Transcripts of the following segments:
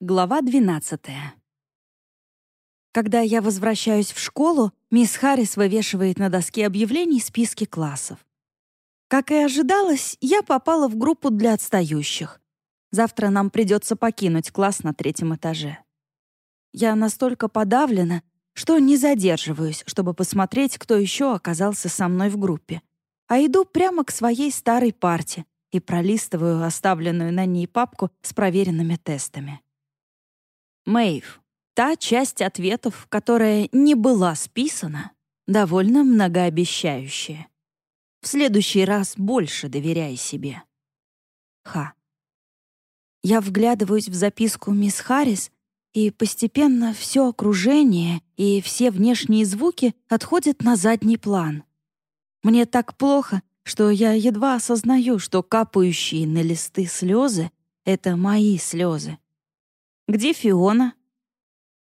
Глава 12. Когда я возвращаюсь в школу, мисс Харрис вывешивает на доске объявлений списки классов. Как и ожидалось, я попала в группу для отстающих. Завтра нам придется покинуть класс на третьем этаже. Я настолько подавлена, что не задерживаюсь, чтобы посмотреть, кто еще оказался со мной в группе, а иду прямо к своей старой парте и пролистываю оставленную на ней папку с проверенными тестами. Мэйв. Та часть ответов, которая не была списана, довольно многообещающая. В следующий раз больше доверяй себе. Ха. Я вглядываюсь в записку мисс Харрис, и постепенно все окружение и все внешние звуки отходят на задний план. Мне так плохо, что я едва осознаю, что капающие на листы слезы — это мои слезы. Где Фиона?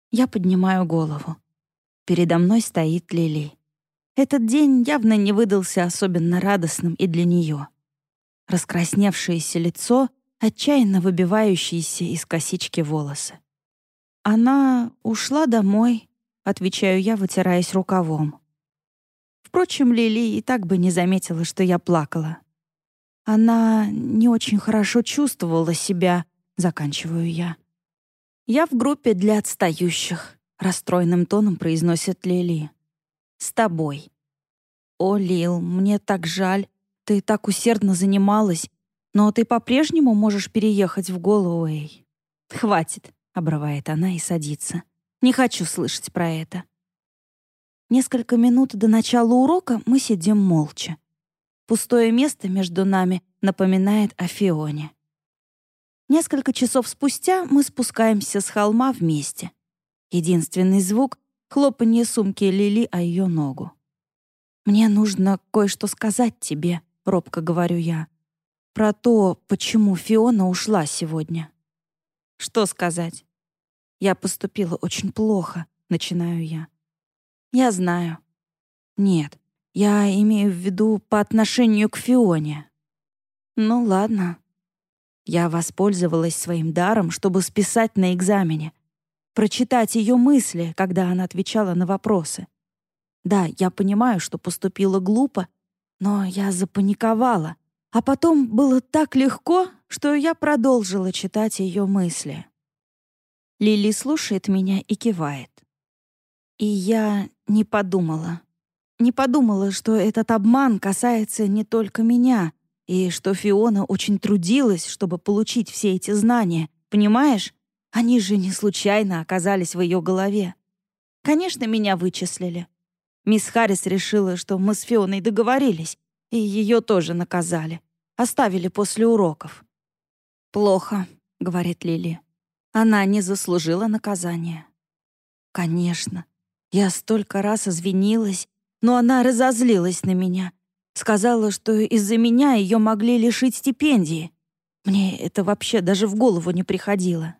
Я поднимаю голову. Передо мной стоит Лили. Этот день явно не выдался особенно радостным и для нее. Раскрасневшееся лицо, отчаянно выбивающиеся из косички волосы. «Она ушла домой», — отвечаю я, вытираясь рукавом. Впрочем, Лили и так бы не заметила, что я плакала. Она не очень хорошо чувствовала себя, заканчиваю я. «Я в группе для отстающих», — расстроенным тоном произносит Лили. «С тобой». «О, Лил, мне так жаль. Ты так усердно занималась, но ты по-прежнему можешь переехать в Голуэй». «Хватит», — обрывает она и садится. «Не хочу слышать про это». Несколько минут до начала урока мы сидим молча. Пустое место между нами напоминает о Фионе. Несколько часов спустя мы спускаемся с холма вместе. Единственный звук — хлопанье сумки Лили о ее ногу. «Мне нужно кое-что сказать тебе», — робко говорю я. «Про то, почему Фиона ушла сегодня». «Что сказать?» «Я поступила очень плохо», — начинаю я. «Я знаю». «Нет, я имею в виду по отношению к Фионе». «Ну ладно», я воспользовалась своим даром, чтобы списать на экзамене, прочитать ее мысли, когда она отвечала на вопросы. Да, я понимаю, что поступила глупо, но я запаниковала, а потом было так легко, что я продолжила читать ее мысли. Лили слушает меня и кивает. И я не подумала. Не подумала, что этот обман касается не только меня — и что Фиона очень трудилась, чтобы получить все эти знания, понимаешь? Они же не случайно оказались в ее голове. Конечно, меня вычислили. Мисс Харрис решила, что мы с Фионой договорились, и ее тоже наказали. Оставили после уроков. «Плохо», — говорит Лили. «Она не заслужила наказания». «Конечно. Я столько раз извинилась, но она разозлилась на меня Сказала, что из-за меня ее могли лишить стипендии. Мне это вообще даже в голову не приходило.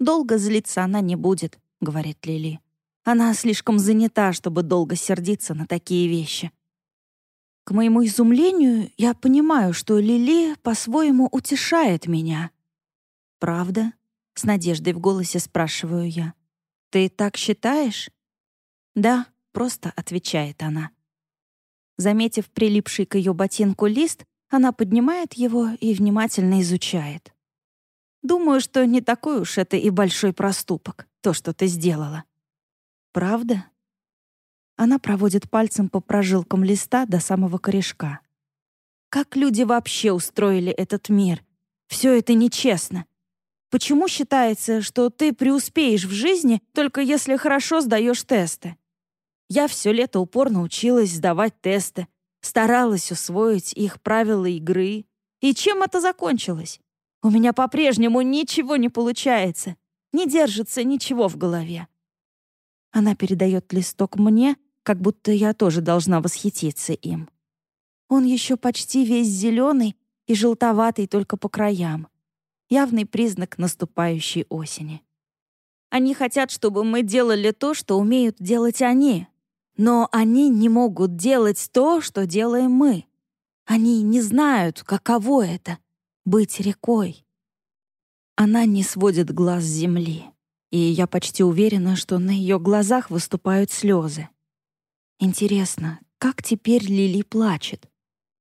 «Долго злиться она не будет», — говорит Лили. «Она слишком занята, чтобы долго сердиться на такие вещи». К моему изумлению, я понимаю, что Лили по-своему утешает меня. «Правда?» — с надеждой в голосе спрашиваю я. «Ты так считаешь?» «Да», — просто отвечает она. Заметив прилипший к ее ботинку лист, она поднимает его и внимательно изучает. «Думаю, что не такой уж это и большой проступок, то, что ты сделала». «Правда?» Она проводит пальцем по прожилкам листа до самого корешка. «Как люди вообще устроили этот мир? Все это нечестно. Почему считается, что ты преуспеешь в жизни, только если хорошо сдаешь тесты? Я все лето упорно училась сдавать тесты, старалась усвоить их правила игры. И чем это закончилось? У меня по-прежнему ничего не получается. Не держится ничего в голове. Она передает листок мне, как будто я тоже должна восхититься им. Он еще почти весь зеленый и желтоватый только по краям. Явный признак наступающей осени. Они хотят, чтобы мы делали то, что умеют делать они, но они не могут делать то, что делаем мы. Они не знают, каково это — быть рекой. Она не сводит глаз с земли, и я почти уверена, что на ее глазах выступают слезы. Интересно, как теперь Лили плачет?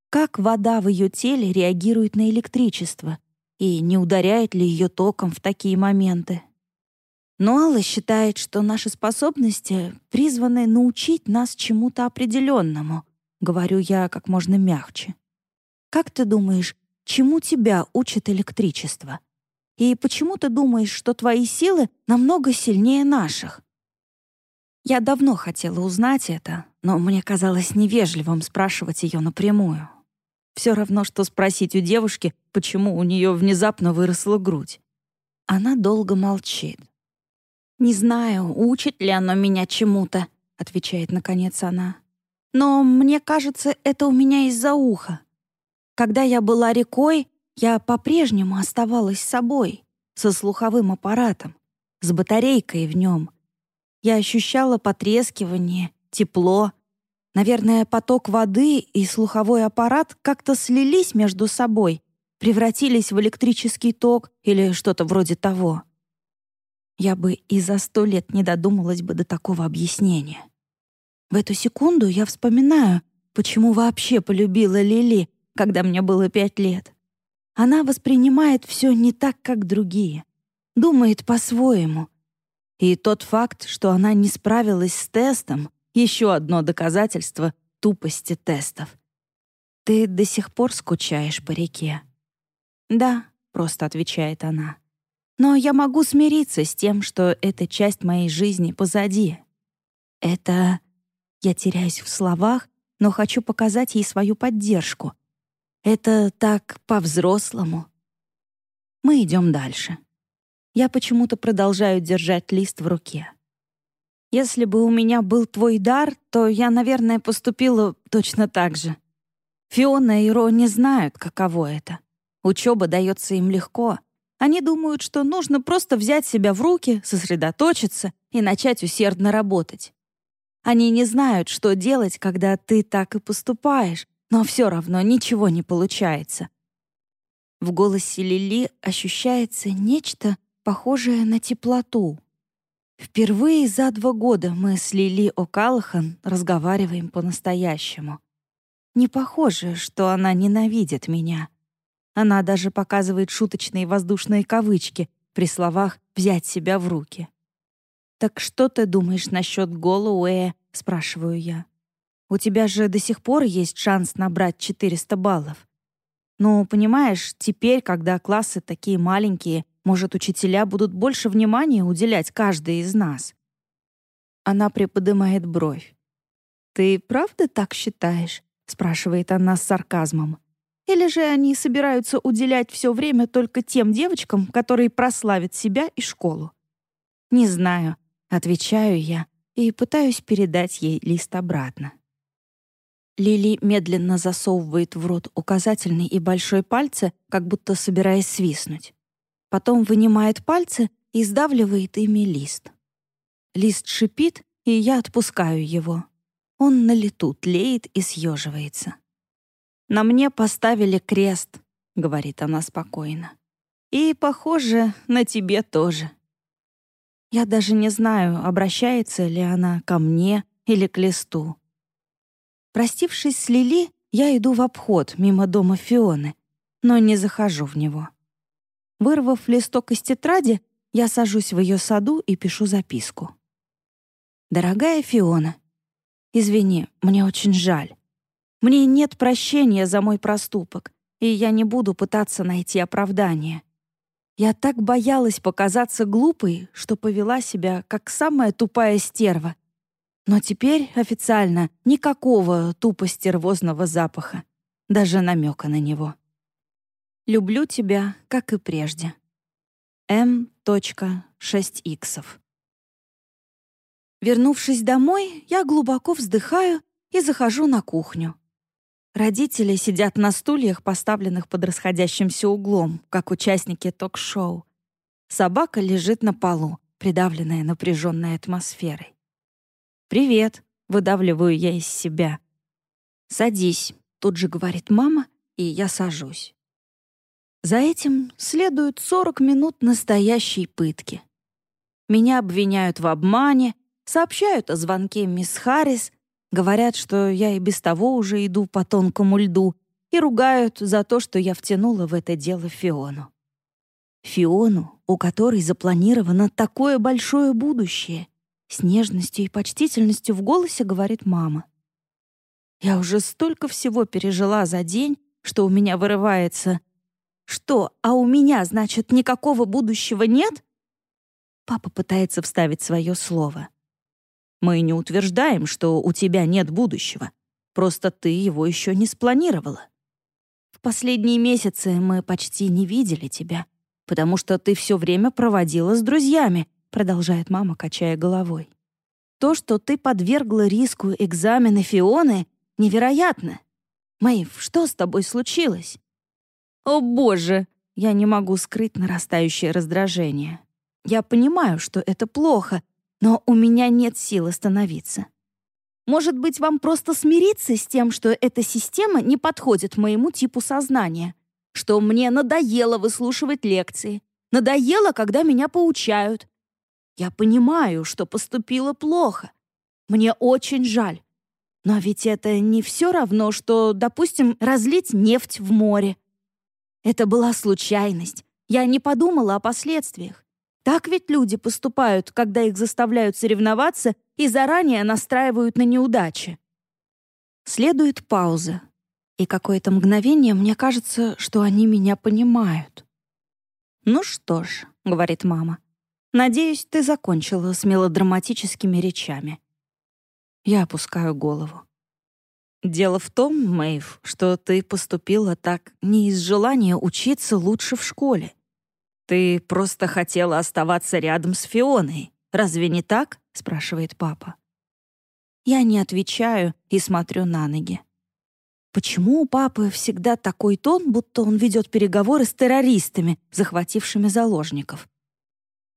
Как вода в ее теле реагирует на электричество? И не ударяет ли ее током в такие моменты? Но Алла считает, что наши способности призваны научить нас чему-то определенному, говорю я как можно мягче. Как ты думаешь, чему тебя учит электричество? И почему ты думаешь, что твои силы намного сильнее наших? Я давно хотела узнать это, но мне казалось невежливым спрашивать ее напрямую. Все равно, что спросить у девушки, почему у нее внезапно выросла грудь. Она долго молчит. «Не знаю, учит ли оно меня чему-то», — отвечает наконец она. «Но мне кажется, это у меня из-за уха. Когда я была рекой, я по-прежнему оставалась собой, со слуховым аппаратом, с батарейкой в нем. Я ощущала потрескивание, тепло. Наверное, поток воды и слуховой аппарат как-то слились между собой, превратились в электрический ток или что-то вроде того. Я бы и за сто лет не додумалась бы до такого объяснения. В эту секунду я вспоминаю, почему вообще полюбила Лили, когда мне было пять лет. Она воспринимает все не так, как другие. Думает по-своему. И тот факт, что она не справилась с тестом, еще одно доказательство тупости тестов. «Ты до сих пор скучаешь по реке?» «Да», — просто отвечает она. Но я могу смириться с тем, что эта часть моей жизни позади. Это... Я теряюсь в словах, но хочу показать ей свою поддержку. Это так по-взрослому. Мы идем дальше. Я почему-то продолжаю держать лист в руке. Если бы у меня был твой дар, то я, наверное, поступила точно так же. Фиона и Ро не знают, каково это. Учеба дается им легко, они думают, что нужно просто взять себя в руки, сосредоточиться и начать усердно работать. Они не знают, что делать, когда ты так и поступаешь, но все равно ничего не получается. В голосе Лили ощущается нечто похожее на теплоту. Впервые за два года мы с Лили О'Калахан разговариваем по-настоящему. Не похоже, что она ненавидит меня. Она даже показывает шуточные воздушные кавычки при словах «взять себя в руки». «Так что ты думаешь насчет Голуэя?» — спрашиваю я. «У тебя же до сих пор есть шанс набрать 400 баллов. Ну, понимаешь, теперь, когда классы такие маленькие, может, учителя будут больше внимания уделять каждой из нас?» Она приподнимает бровь. «Ты правда так считаешь?» — спрашивает она с сарказмом. Или же они собираются уделять все время только тем девочкам, которые прославят себя и школу? Не знаю, отвечаю я и пытаюсь передать ей лист обратно. Лили медленно засовывает в рот указательный и большой пальцы, как будто собираясь свистнуть. Потом вынимает пальцы и сдавливает ими лист. Лист шипит, и я отпускаю его. Он на лету тлеет и съеживается. «На мне поставили крест», — говорит она спокойно. «И, похоже, на тебе тоже». Я даже не знаю, обращается ли она ко мне или к листу. Простившись с Лили, я иду в обход мимо дома Фионы, но не захожу в него. Вырвав листок из тетради, я сажусь в ее саду и пишу записку. «Дорогая Фиона, извини, мне очень жаль. Мне нет прощения за мой проступок, и я не буду пытаться найти оправдание. Я так боялась показаться глупой, что повела себя как самая тупая стерва. Но теперь официально никакого тупо стервозного запаха, даже намека на него. Люблю тебя, как и прежде. М.6х Вернувшись домой, я глубоко вздыхаю и захожу на кухню. Родители сидят на стульях, поставленных под расходящимся углом, как участники ток-шоу. Собака лежит на полу, придавленная напряженной атмосферой. «Привет», — выдавливаю я из себя. «Садись», — тут же говорит мама, и я сажусь. За этим следуют 40 минут настоящей пытки. Меня обвиняют в обмане, сообщают о звонке мисс Харрис, говорят, что я и без того уже иду по тонкому льду, и ругают за то, что я втянула в это дело Фиону. Фиону, у которой запланировано такое большое будущее, с нежностью и почтительностью в голосе говорит мама. Я уже столько всего пережила за день, что у меня вырывается «Что, а у меня, значит, никакого будущего нет?» Папа пытается вставить свое слово. «Мы не утверждаем, что у тебя нет будущего. Просто ты его еще не спланировала. В последние месяцы мы почти не видели тебя, потому что ты все время проводила с друзьями», продолжает мама, качая головой. «То, что ты подвергла риску экзамена Фионы, невероятно. Мэйв, что с тобой случилось?» «О, боже!» Я не могу скрыть нарастающее раздражение. Я понимаю, что это плохо, но у меня нет сил остановиться. Может быть, вам просто смириться с тем, что эта система не подходит моему типу сознания, что мне надоело выслушивать лекции, надоело, когда меня поучают. Я понимаю, что поступила плохо. Мне очень жаль. Но ведь это не все равно, что, допустим, разлить нефть в море. Это была случайность. Я не подумала о последствиях. Так ведь люди поступают, когда их заставляют соревноваться и заранее настраивают на неудачи. Следует пауза. И какое-то мгновение мне кажется, что они меня понимают. «Ну что ж», — говорит мама, — «надеюсь, ты закончила с мелодраматическими речами». Я опускаю голову. Дело в том, Мэйв, что ты поступила так не из желания учиться лучше в школе. Ты просто хотела оставаться рядом с Фионой. Разве не так? спрашивает папа. Я не отвечаю и смотрю на ноги. Почему у папы всегда такой тон, будто он ведет переговоры с террористами, захватившими заложников?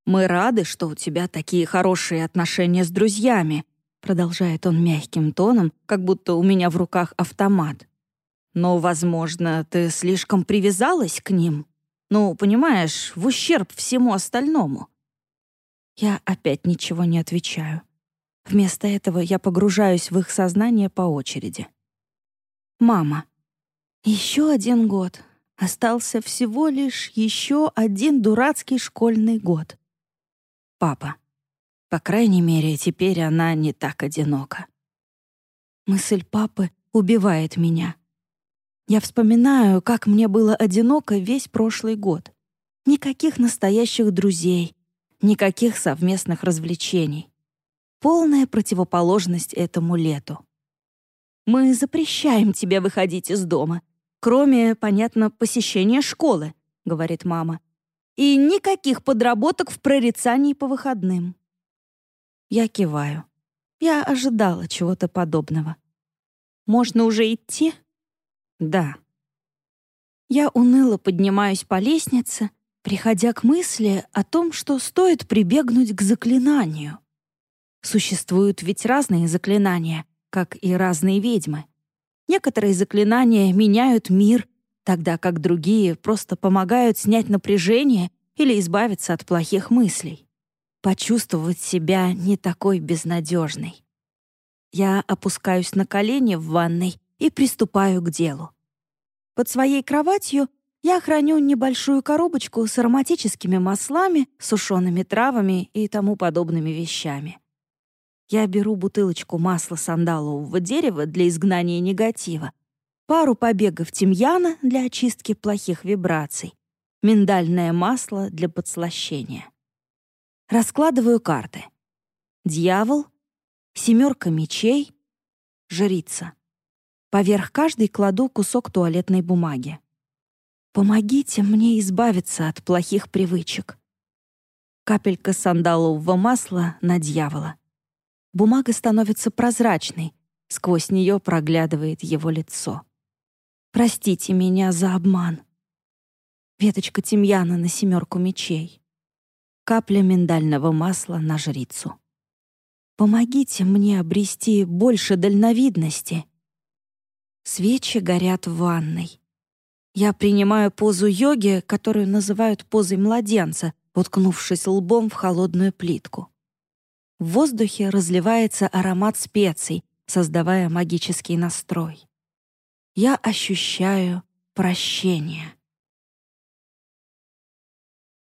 Мы рады, что у тебя такие хорошие отношения с друзьями, Продолжает он мягким тоном, как будто у меня в руках автомат. Но, возможно, ты слишком привязалась к ним. Ну, понимаешь, в ущерб всему остальному. Я опять ничего не отвечаю. Вместо этого я погружаюсь в их сознание по очереди. Мама. Еще один год. Остался всего лишь еще один дурацкий школьный год. Папа. По крайней мере, теперь она не так одинока. Мысль папы убивает меня. Я вспоминаю, как мне было одиноко весь прошлый год. Никаких настоящих друзей, никаких совместных развлечений. Полная противоположность этому лету. «Мы запрещаем тебе выходить из дома, кроме, понятно, посещения школы», — говорит мама. «И никаких подработок в прорицании по выходным. Я киваю. Я ожидала чего-то подобного. «Можно уже идти?» «Да». Я уныло поднимаюсь по лестнице, приходя к мысли о том, что стоит прибегнуть к заклинанию. Существуют ведь разные заклинания, как и разные ведьмы. Некоторые заклинания меняют мир, тогда как другие просто помогают снять напряжение или избавиться от плохих мыслей почувствовать себя не такой безнадежной. Я опускаюсь на колени в ванной и приступаю к делу. Под своей кроватью я храню небольшую коробочку с ароматическими маслами, сушеными травами и тому подобными вещами. Я беру бутылочку масла сандалового дерева для изгнания негатива, пару побегов тимьяна для очистки плохих вибраций, миндальное масло для подслащения. Раскладываю карты. Дьявол, семерка мечей, жрица. Поверх каждой кладу кусок туалетной бумаги. Помогите мне избавиться от плохих привычек. Капелька сандалового масла на дьявола. Бумага становится прозрачной, сквозь нее проглядывает его лицо. Простите меня за обман. Веточка тимьяна на семерку мечей капля миндального масла на жрицу. Помогите мне обрести больше дальновидности. Свечи горят в ванной. Я принимаю позу йоги, которую называют позой младенца, уткнувшись лбом в холодную плитку. В воздухе разливается аромат специй, создавая магический настрой. Я ощущаю прощение.